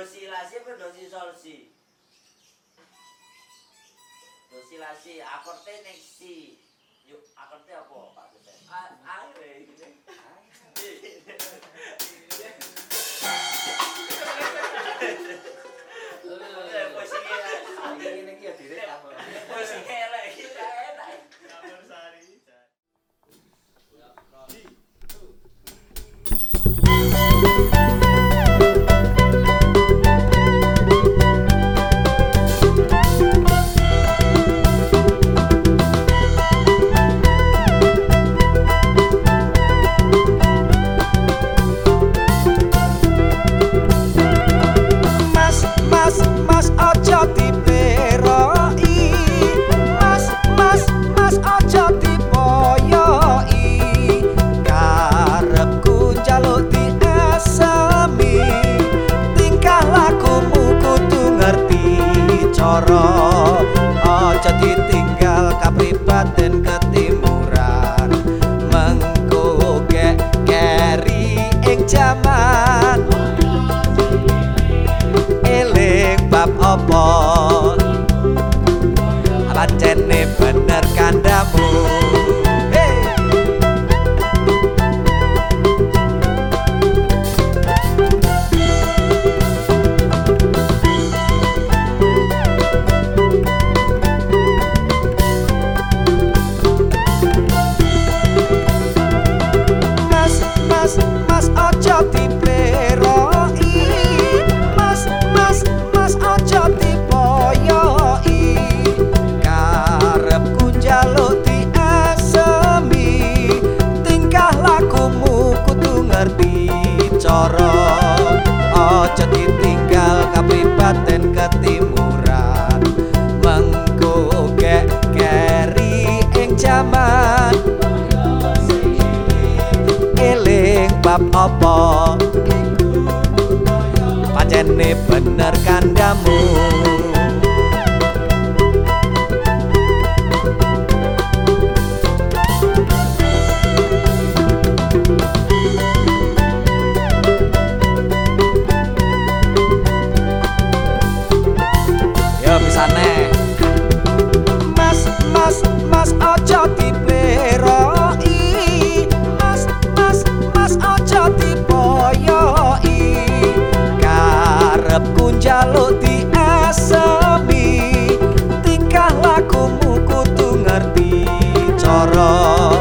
apa si sol si? Do silasi akorde ning si. Yuk cara Aja ditinggal kapribaden ketimuran. Mengko gek keri ing jaman. Eling bab apa kapribaden ketimuran Mengko gek keri ing jaman. Eling bab apa? Pancene bener kandamu njaluk diesemi Tingkah lakumu kudu ngerti cara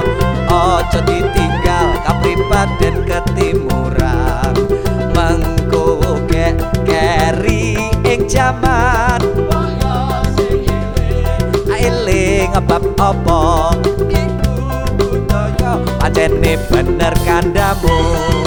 Aja ditinggal kapribaden ketimuran. Mengko gek keri ing jaman. Eling bab apa? Iku budaya. Pancene bener kandamu